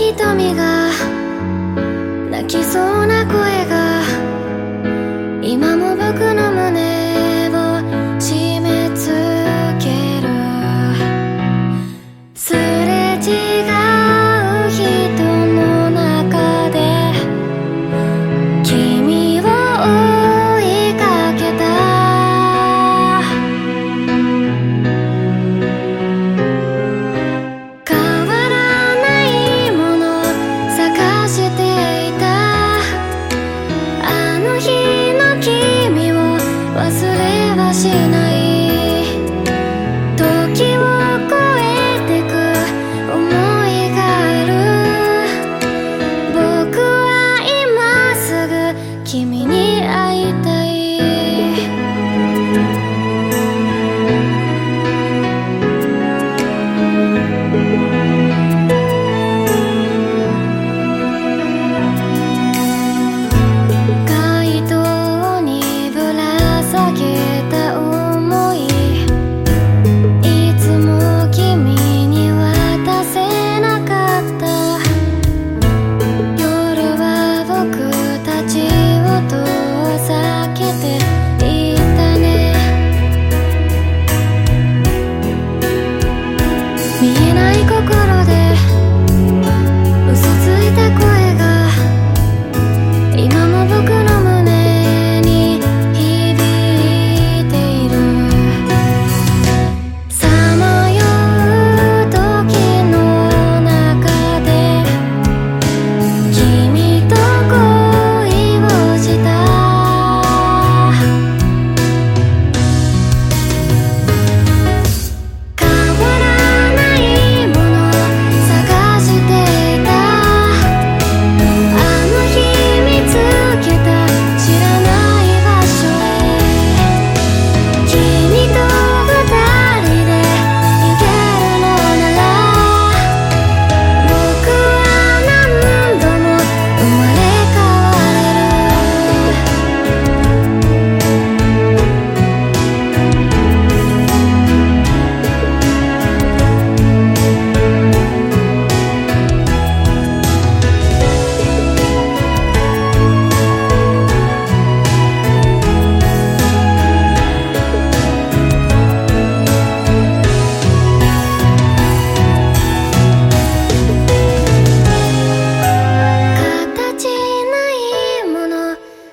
瞳が泣きそうな声が今も僕の胸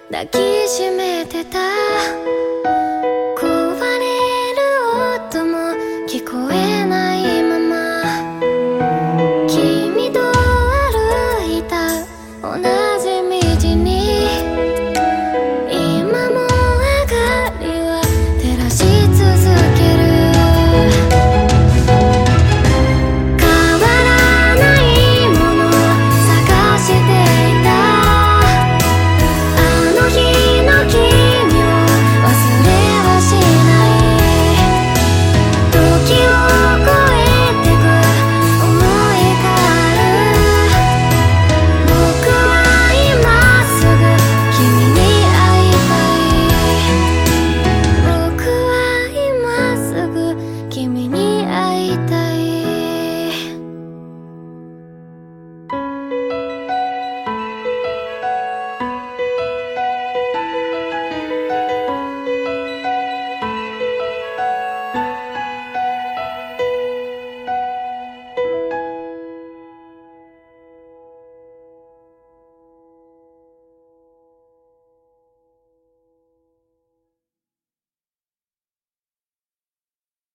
抱きしめてた。